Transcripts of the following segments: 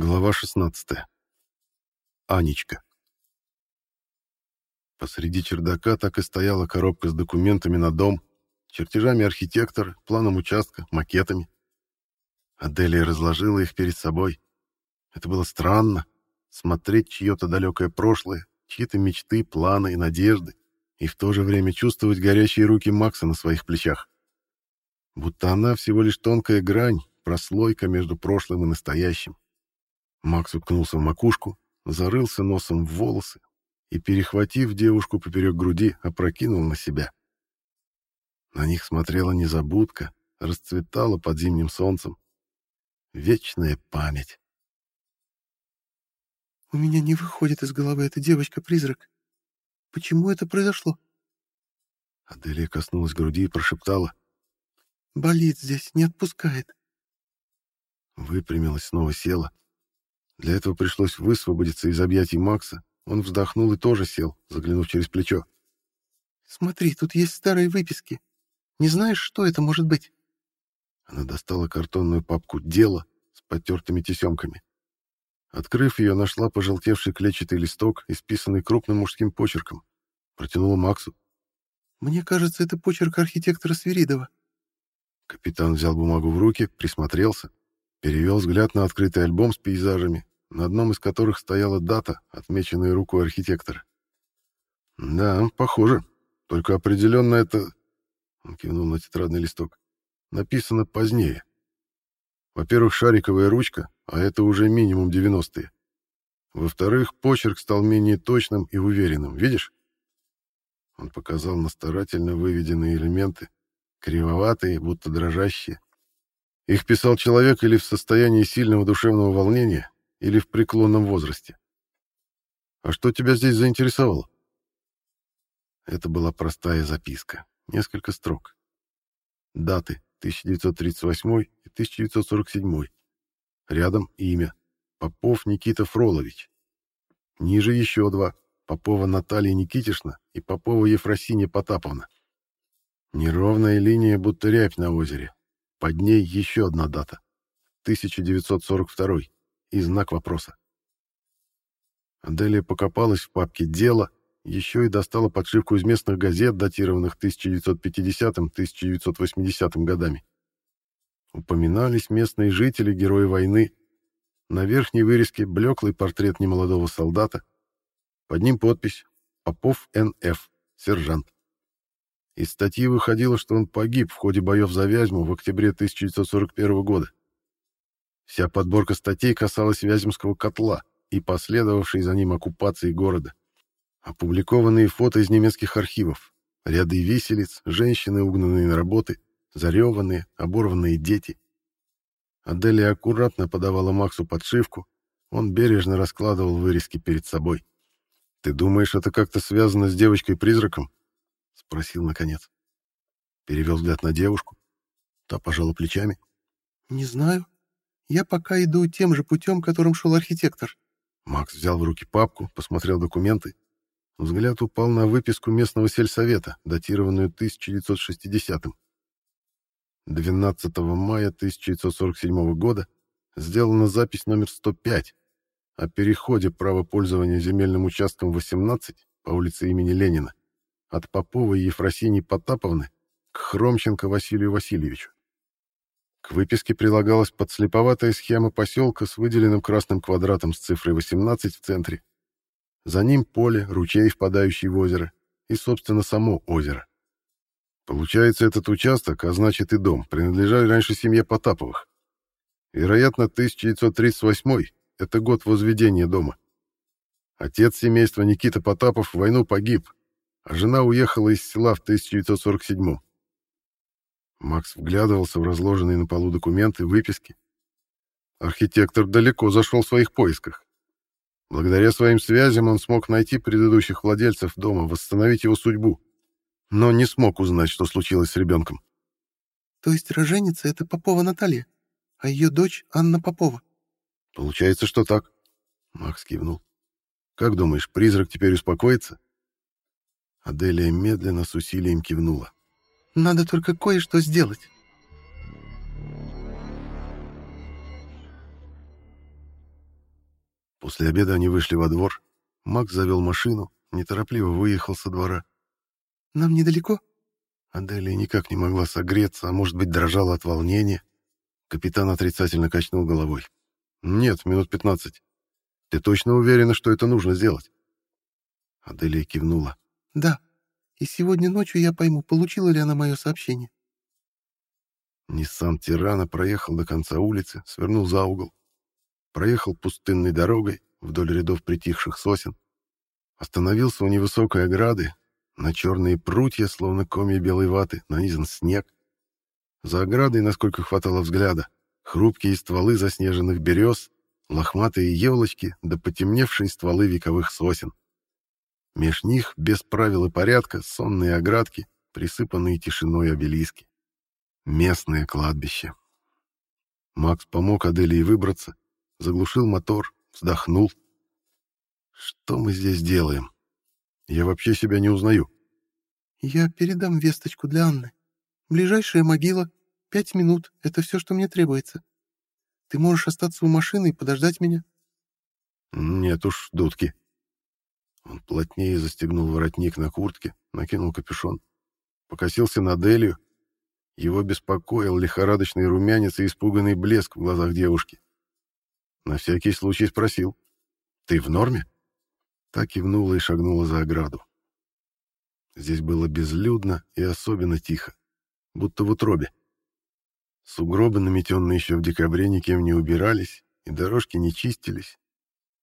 Глава 16. Анечка. Посреди чердака так и стояла коробка с документами на дом, чертежами архитектора, планом участка, макетами. Аделия разложила их перед собой. Это было странно — смотреть чье-то далекое прошлое, чьи-то мечты, планы и надежды, и в то же время чувствовать горящие руки Макса на своих плечах. Будто она всего лишь тонкая грань, прослойка между прошлым и настоящим. Макс уткнулся в макушку, зарылся носом в волосы и, перехватив девушку поперек груди, опрокинул на себя. На них смотрела незабудка, расцветала под зимним солнцем. Вечная память. «У меня не выходит из головы эта девочка-призрак. Почему это произошло?» Аделия коснулась груди и прошептала. «Болит здесь, не отпускает». Выпрямилась, снова села. Для этого пришлось высвободиться из объятий Макса. Он вздохнул и тоже сел, заглянув через плечо. «Смотри, тут есть старые выписки. Не знаешь, что это может быть?» Она достала картонную папку «Дело» с потертыми тесемками. Открыв ее, нашла пожелтевший клетчатый листок, исписанный крупным мужским почерком. Протянула Максу. «Мне кажется, это почерк архитектора Свиридова». Капитан взял бумагу в руки, присмотрелся, перевел взгляд на открытый альбом с пейзажами, на одном из которых стояла дата, отмеченная рукой архитектора. «Да, похоже. Только определенно это...» Он кивнул на тетрадный листок. «Написано позднее. Во-первых, шариковая ручка, а это уже минимум 90-е. Во-вторых, почерк стал менее точным и уверенным. Видишь?» Он показал на старательно выведенные элементы, кривоватые, будто дрожащие. Их писал человек или в состоянии сильного душевного волнения, или в преклонном возрасте. А что тебя здесь заинтересовало? Это была простая записка, несколько строк. Даты 1938 и 1947. Рядом имя Попов Никита Фролович. Ниже еще два Попова Наталья Никитишна и Попова Ефросинья Потаповна. Неровная линия, будто рябь на озере. Под ней еще одна дата. 1942 и знак вопроса. Аделия покопалась в папке «Дело», еще и достала подшивку из местных газет, датированных 1950-1980 годами. Упоминались местные жители, герои войны. На верхней вырезке блеклый портрет немолодого солдата. Под ним подпись «Попов Н.Ф. Сержант». Из статьи выходило, что он погиб в ходе боев за Вязьму в октябре 1941 года. Вся подборка статей касалась Вяземского котла и последовавшей за ним оккупации города. Опубликованные фото из немецких архивов, ряды виселиц, женщины, угнанные на работы, зареванные, оборванные дети. Аделия аккуратно подавала Максу подшивку, он бережно раскладывал вырезки перед собой. «Ты думаешь, это как-то связано с девочкой-призраком?» — спросил наконец. Перевел взгляд на девушку. Та пожала плечами. «Не знаю. Я пока иду тем же путем, которым шел архитектор. Макс взял в руки папку, посмотрел документы. Взгляд упал на выписку местного сельсовета, датированную 1960-м. 12 мая 1947 года сделана запись номер 105 о переходе права пользования земельным участком 18 по улице имени Ленина от Попова и Ефросинии Потаповны к Хромченко Василию Васильевичу. К выписке прилагалась подслеповатая схема поселка с выделенным красным квадратом с цифрой 18 в центре. За ним поле, ручей, впадающий в озеро, и, собственно, само озеро. Получается, этот участок, а значит и дом, принадлежали раньше семье Потаповых. Вероятно, 1938 — это год возведения дома. Отец семейства Никита Потапов в войну погиб, а жена уехала из села в 1947 Макс вглядывался в разложенные на полу документы, выписки. Архитектор далеко зашел в своих поисках. Благодаря своим связям он смог найти предыдущих владельцев дома, восстановить его судьбу, но не смог узнать, что случилось с ребенком. То есть роженица — это Попова Наталья, а ее дочь — Анна Попова? Получается, что так. Макс кивнул. Как думаешь, призрак теперь успокоится? Аделия медленно с усилием кивнула. Надо только кое-что сделать. После обеда они вышли во двор. Макс завел машину, неторопливо выехал со двора. «Нам недалеко?» Аделия никак не могла согреться, а может быть, дрожала от волнения. Капитан отрицательно качнул головой. «Нет, минут пятнадцать. Ты точно уверена, что это нужно сделать?» Аделия кивнула. «Да. И сегодня ночью я пойму, получила ли она мое сообщение». Ниссан Тирана проехал до конца улицы, свернул за угол. Проехал пустынной дорогой вдоль рядов притихших сосен. Остановился у невысокой ограды. На черные прутья, словно комья белой ваты, нанизан снег. За оградой, насколько хватало взгляда, хрупкие стволы заснеженных берез, лохматые елочки да потемневшие стволы вековых сосен. Меж них, без правил и порядка, сонные оградки, присыпанные тишиной обелиски. Местное кладбище. Макс помог Аделии выбраться, заглушил мотор, вздохнул. «Что мы здесь делаем? Я вообще себя не узнаю». «Я передам весточку для Анны. Ближайшая могила. Пять минут. Это все, что мне требуется. Ты можешь остаться у машины и подождать меня?» «Нет уж, дудки». Он плотнее застегнул воротник на куртке, накинул капюшон. Покосился на Делию, его беспокоил лихорадочный румянец и испуганный блеск в глазах девушки. На всякий случай спросил. «Ты в норме?» Так кивнула и шагнула за ограду. Здесь было безлюдно и особенно тихо, будто в утробе. Сугробы, наметенные еще в декабре, никем не убирались, и дорожки не чистились,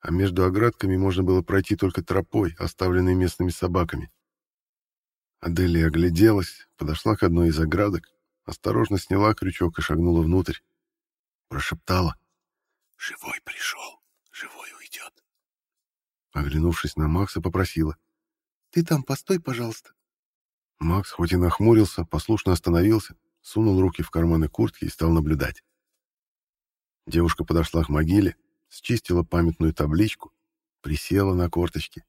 а между оградками можно было пройти только тропой, оставленной местными собаками. Аделия огляделась, подошла к одной из оградок осторожно сняла крючок и шагнула внутрь. Прошептала. «Живой пришел, живой уйдет». Оглянувшись на Макса, попросила. «Ты там постой, пожалуйста». Макс хоть и нахмурился, послушно остановился, сунул руки в карманы куртки и стал наблюдать. Девушка подошла к могиле, счистила памятную табличку, присела на корточки.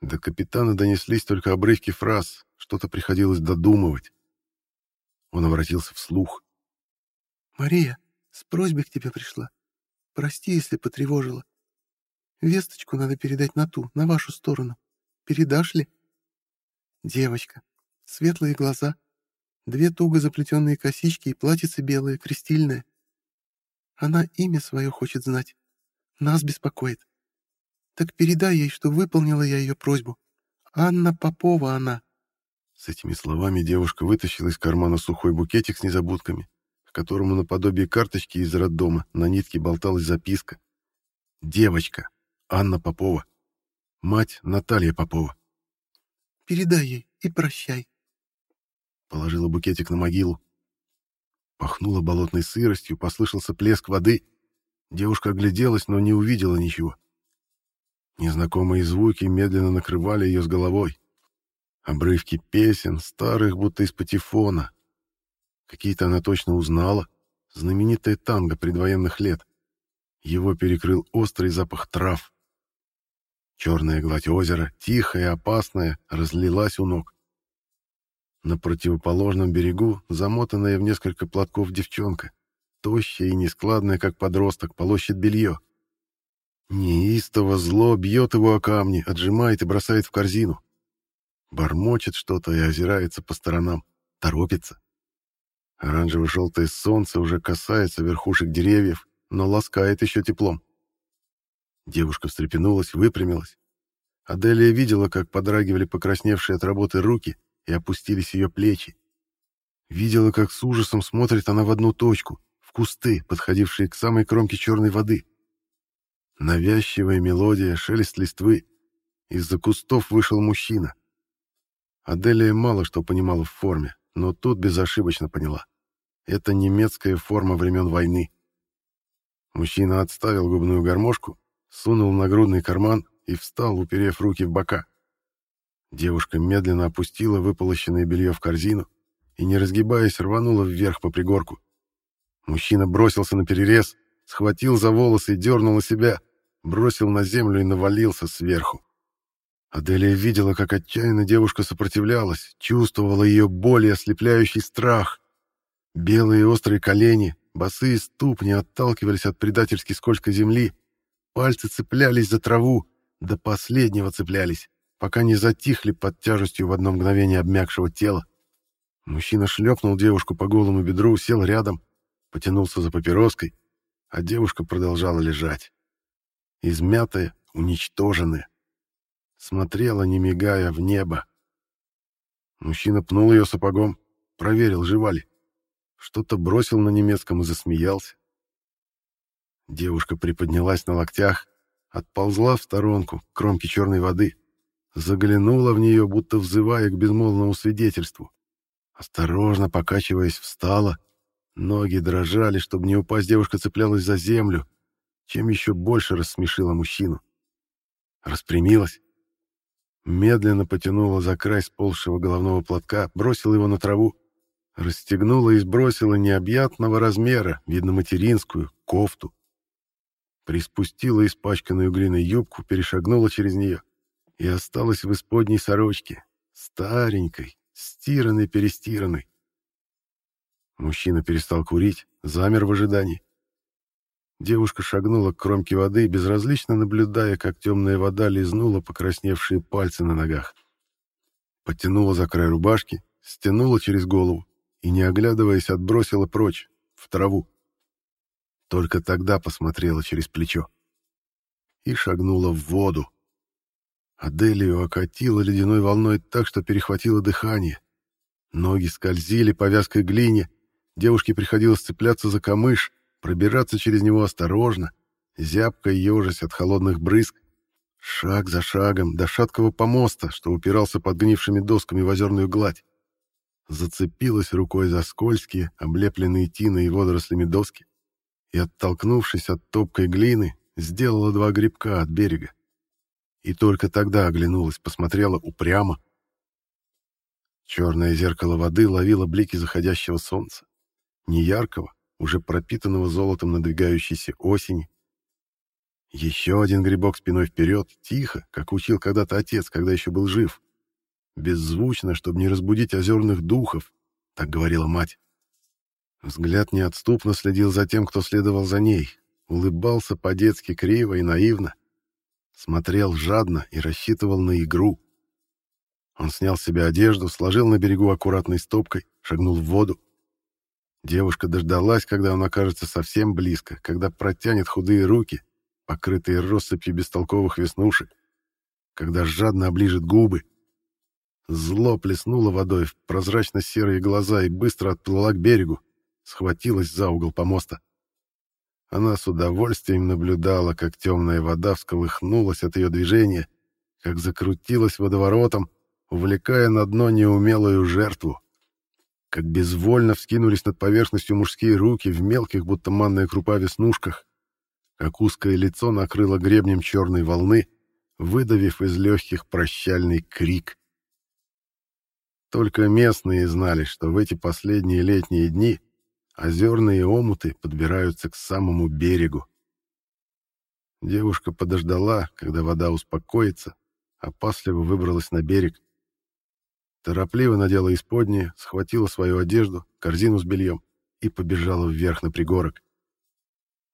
До капитана донеслись только обрывки фраз, что-то приходилось додумывать. Он обратился вслух. «Мария, с просьбой к тебе пришла. Прости, если потревожила. Весточку надо передать на ту, на вашу сторону. Передашь ли?» «Девочка, светлые глаза, две туго заплетенные косички и платьице белое, крестильное. Она имя свое хочет знать. Нас беспокоит. Так передай ей, что выполнила я ее просьбу. Анна Попова она. С этими словами девушка вытащила из кармана сухой букетик с незабудками, к которому наподобие карточки из роддома на нитке болталась записка. «Девочка. Анна Попова. Мать Наталья Попова». «Передай ей и прощай». Положила букетик на могилу. Пахнуло болотной сыростью, послышался плеск воды. Девушка огляделась, но не увидела ничего. Незнакомые звуки медленно накрывали ее с головой. Обрывки песен, старых, будто из патефона. Какие-то она точно узнала. Знаменитое танго предвоенных лет. Его перекрыл острый запах трав. Черная гладь озера, тихая и опасная, разлилась у ног. На противоположном берегу, замотанная в несколько платков девчонка, тощая и нескладная, как подросток, полощет белье. Неистово зло бьет его о камни, отжимает и бросает в корзину. Бормочет что-то и озирается по сторонам. Торопится. Оранжево-желтое солнце уже касается верхушек деревьев, но ласкает еще теплом. Девушка встрепенулась, выпрямилась. Аделия видела, как подрагивали покрасневшие от работы руки и опустились ее плечи. Видела, как с ужасом смотрит она в одну точку, в кусты, подходившие к самой кромке черной воды. Навязчивая мелодия, шелест листвы. Из-за кустов вышел мужчина. Аделия мало что понимала в форме, но тут безошибочно поняла. Это немецкая форма времен войны. Мужчина отставил губную гармошку, сунул нагрудный карман и встал, уперев руки в бока. Девушка медленно опустила выполощенное белье в корзину и, не разгибаясь, рванула вверх по пригорку. Мужчина бросился на перерез, схватил за волосы и дернул на себя, бросил на землю и навалился сверху. Аделия видела, как отчаянно девушка сопротивлялась, чувствовала ее боль и ослепляющий страх. Белые острые колени, босые ступни отталкивались от предательски скользкой земли. Пальцы цеплялись за траву, до последнего цеплялись, пока не затихли под тяжестью в одно мгновение обмякшего тела. Мужчина шлепнул девушку по голому бедру, сел рядом, потянулся за папироской, а девушка продолжала лежать. Измятая, уничтоженная. Смотрела, не мигая, в небо. Мужчина пнул ее сапогом, проверил, жива ли. Что-то бросил на немецком и засмеялся. Девушка приподнялась на локтях, отползла в сторонку, к кромке черной воды, заглянула в нее, будто взывая к безмолвному свидетельству. Осторожно покачиваясь, встала. Ноги дрожали, чтобы не упасть, девушка цеплялась за землю, чем еще больше рассмешила мужчину. Распрямилась, медленно потянула за край сползшего головного платка, бросила его на траву, расстегнула и сбросила необъятного размера, видно материнскую, кофту. Приспустила испачканную глиной юбку, перешагнула через нее и осталась в исподней сорочке, старенькой, стиранной-перестиранной. Мужчина перестал курить, замер в ожидании. Девушка шагнула к кромке воды, безразлично наблюдая, как темная вода лизнула покрасневшие пальцы на ногах. Подтянула за край рубашки, стянула через голову и, не оглядываясь, отбросила прочь, в траву. Только тогда посмотрела через плечо. И шагнула в воду. Аделию окатила ледяной волной так, что перехватило дыхание. Ноги скользили по вязкой глине, девушке приходилось цепляться за камыш, пробираться через него осторожно, зябко ежась от холодных брызг, шаг за шагом до шаткого помоста, что упирался под гнившими досками в озерную гладь. Зацепилась рукой за скользкие, облепленные тиной и водорослями доски, и, оттолкнувшись от топкой глины, сделала два грибка от берега. И только тогда оглянулась, посмотрела упрямо. Черное зеркало воды ловило блики заходящего солнца. Не яркого, уже пропитанного золотом надвигающейся осени. Еще один грибок спиной вперед, тихо, как учил когда-то отец, когда еще был жив. Беззвучно, чтобы не разбудить озерных духов, так говорила мать. Взгляд неотступно следил за тем, кто следовал за ней, улыбался по-детски криво и наивно, смотрел жадно и рассчитывал на игру. Он снял с себя одежду, сложил на берегу аккуратной стопкой, шагнул в воду. Девушка дождалась, когда он окажется совсем близко, когда протянет худые руки, покрытые россыпью бестолковых веснушек, когда жадно оближет губы. Зло плеснуло водой в прозрачно-серые глаза и быстро отплыла к берегу, схватилась за угол помоста. Она с удовольствием наблюдала, как темная вода всколыхнулась от ее движения, как закрутилась водоворотом, увлекая на дно неумелую жертву как безвольно вскинулись над поверхностью мужские руки в мелких, будто манная крупа, веснушках, как узкое лицо накрыло гребнем черной волны, выдавив из легких прощальный крик. Только местные знали, что в эти последние летние дни озерные омуты подбираются к самому берегу. Девушка подождала, когда вода успокоится, опасливо выбралась на берег. Торопливо надела исподнее, схватила свою одежду, корзину с бельем и побежала вверх на пригорок.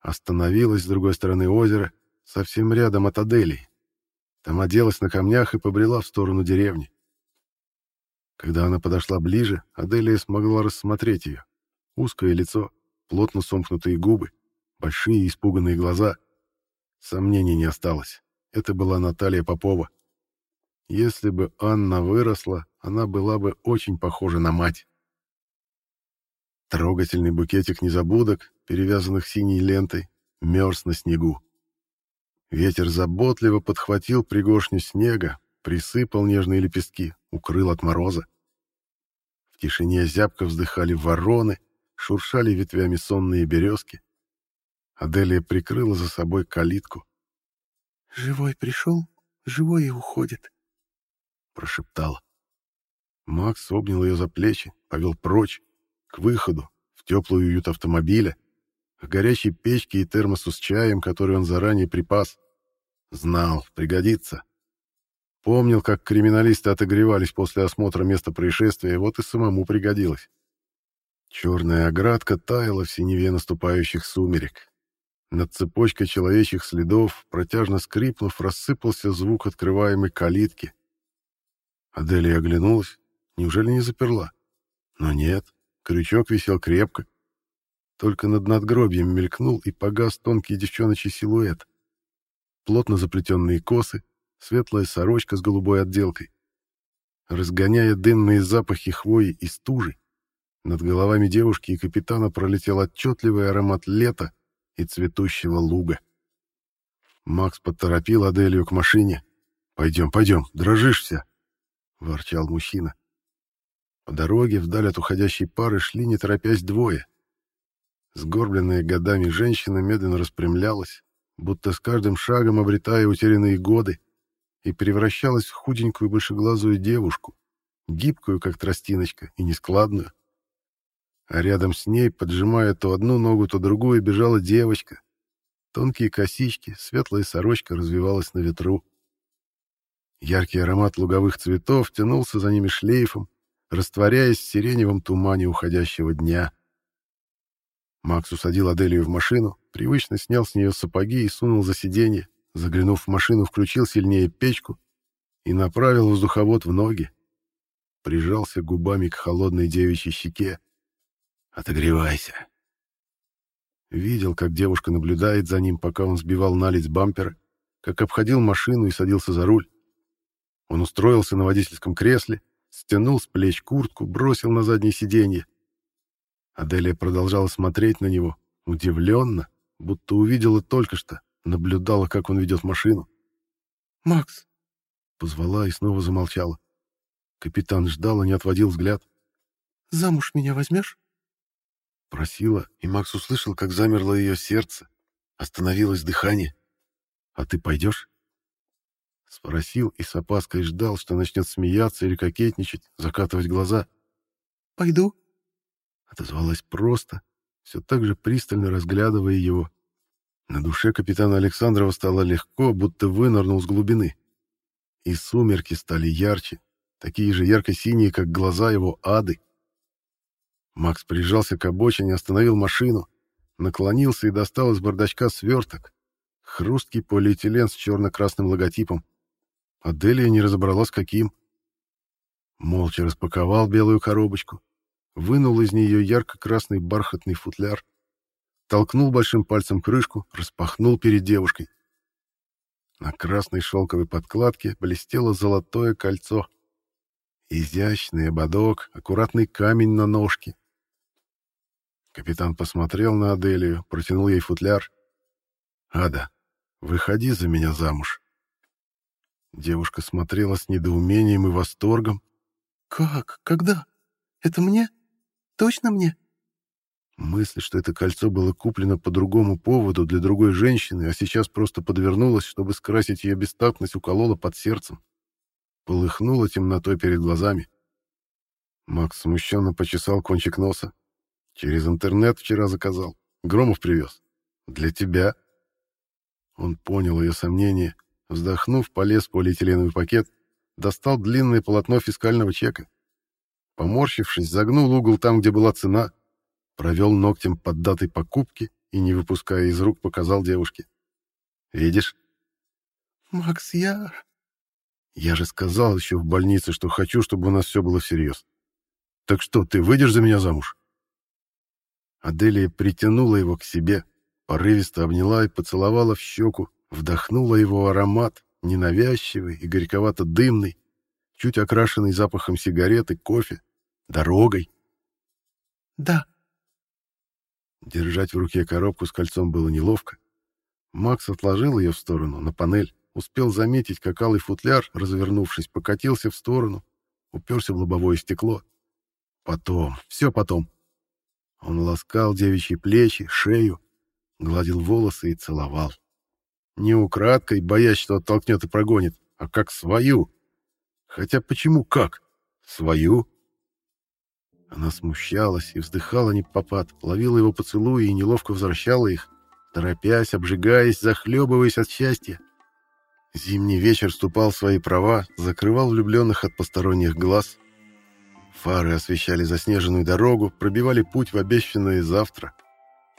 Остановилась с другой стороны озера, совсем рядом от Аделии. Там оделась на камнях и побрела в сторону деревни. Когда она подошла ближе, Аделия смогла рассмотреть ее. Узкое лицо, плотно сомкнутые губы, большие испуганные глаза. Сомнений не осталось. Это была Наталья Попова. Если бы Анна выросла, она была бы очень похожа на мать. Трогательный букетик незабудок, перевязанных синей лентой, мерз на снегу. Ветер заботливо подхватил пригоршню снега, присыпал нежные лепестки, укрыл от мороза. В тишине зябко вздыхали вороны, шуршали ветвями сонные березки. Аделия прикрыла за собой калитку. «Живой пришел, живой и уходит», — прошептала. Макс обнял ее за плечи, повел прочь, к выходу, в теплый уют автомобиля, к горящей печке и термосу с чаем, который он заранее припас. Знал, пригодится. Помнил, как криминалисты отогревались после осмотра места происшествия, вот и самому пригодилось. Черная оградка таяла в синеве наступающих сумерек. Над цепочкой человечьих следов, протяжно скрипнув, рассыпался звук открываемой калитки. Аделия оглянулась. Неужели не заперла? Но нет, крючок висел крепко. Только над надгробием мелькнул и погас тонкий девчоночий силуэт. Плотно заплетенные косы, светлая сорочка с голубой отделкой. Разгоняя дымные запахи хвои и стужи, над головами девушки и капитана пролетел отчетливый аромат лета и цветущего луга. Макс поторопил Аделию к машине. «Пойдем, пойдем, дрожишь вся!» — ворчал мужчина. По дороге вдаль от уходящей пары шли, не торопясь, двое. Сгорбленная годами женщина медленно распрямлялась, будто с каждым шагом обретая утерянные годы, и превращалась в худенькую большеглазую девушку, гибкую, как тростиночка, и нескладную. А рядом с ней, поджимая то одну ногу, то другую, бежала девочка. Тонкие косички, светлая сорочка развивалась на ветру. Яркий аромат луговых цветов тянулся за ними шлейфом, растворяясь в сиреневом тумане уходящего дня. Макс усадил Аделию в машину, привычно снял с нее сапоги и сунул за сиденье, заглянув в машину, включил сильнее печку и направил воздуховод в ноги. Прижался губами к холодной девичьей щеке, Отогревайся. Видел, как девушка наблюдает за ним, пока он сбивал налить с бампера, как обходил машину и садился за руль. Он устроился на водительском кресле, стянул с плеч куртку, бросил на заднее сиденье. Аделия продолжала смотреть на него, удивленно, будто увидела только что, наблюдала, как он ведет машину. «Макс!» — позвала и снова замолчала. Капитан ждал и не отводил взгляд. «Замуж меня возьмешь?» Просила, и Макс услышал, как замерло ее сердце. Остановилось дыхание. «А ты пойдешь?» Спросил и с опаской ждал, что начнет смеяться или кокетничать, закатывать глаза. «Пойду?» Отозвалась просто, все так же пристально разглядывая его. На душе капитана Александрова стало легко, будто вынырнул с глубины. И сумерки стали ярче, такие же ярко-синие, как глаза его ады. Макс прижался к обочине, остановил машину, наклонился и достал из бардачка сверток. Хрусткий полиэтилен с черно-красным логотипом. Аделия не разобралась, каким. Молча распаковал белую коробочку, вынул из нее ярко-красный бархатный футляр, толкнул большим пальцем крышку, распахнул перед девушкой. На красной шелковой подкладке блестело золотое кольцо. Изящный ободок, аккуратный камень на ножке, Капитан посмотрел на Аделию, протянул ей футляр. «Ада, выходи за меня замуж». Девушка смотрела с недоумением и восторгом. «Как? Когда? Это мне? Точно мне?» Мысль, что это кольцо было куплено по другому поводу для другой женщины, а сейчас просто подвернулось, чтобы скрасить ее бестактность, уколола под сердцем. Полыхнула темнотой перед глазами. Макс смущенно почесал кончик носа. Через интернет вчера заказал. Громов привез. Для тебя. Он понял ее сомнение. Вздохнув, полез в полиэтиленовый пакет, достал длинное полотно фискального чека. Поморщившись, загнул угол там, где была цена, провел ногтем под датой покупки и, не выпуская из рук, показал девушке. «Видишь?» «Макс, я...» «Я же сказал еще в больнице, что хочу, чтобы у нас все было всерьез. Так что, ты выйдешь за меня замуж?» Аделия притянула его к себе, порывисто обняла и поцеловала в щеку, вдохнула его аромат, ненавязчивый и горьковато-дымный, чуть окрашенный запахом сигареты, кофе, дорогой. «Да». Держать в руке коробку с кольцом было неловко. Макс отложил ее в сторону, на панель, успел заметить, как алый футляр, развернувшись, покатился в сторону, уперся в лобовое стекло. Потом, все потом. Он ласкал девичьи плечи, шею, гладил волосы и целовал. Не украдкой, боясь, что оттолкнет и прогонит, а как свою. Хотя почему как? Свою? Она смущалась и вздыхала не попад, ловила его поцелуи и неловко возвращала их, торопясь, обжигаясь, захлебываясь от счастья. Зимний вечер ступал в свои права, закрывал влюбленных от посторонних глаз — Фары освещали заснеженную дорогу, пробивали путь в обещанное завтра.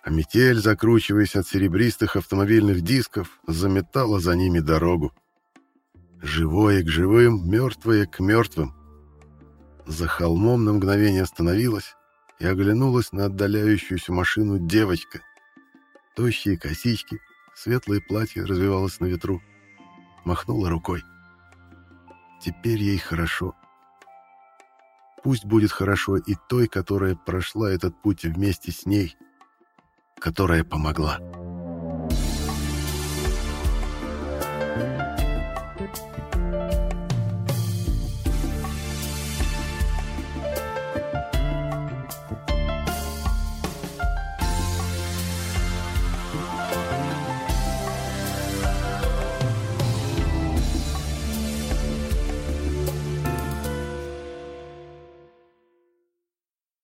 а метель, закручиваясь от серебристых автомобильных дисков, заметала за ними дорогу. Живое к живым, мертвое к мертвым. За холмом на мгновение остановилась и оглянулась на отдаляющуюся машину девочка. Тощие косички, светлое платье развивалось на ветру. Махнула рукой. Теперь ей хорошо. Пусть будет хорошо и той, которая прошла этот путь вместе с ней, которая помогла.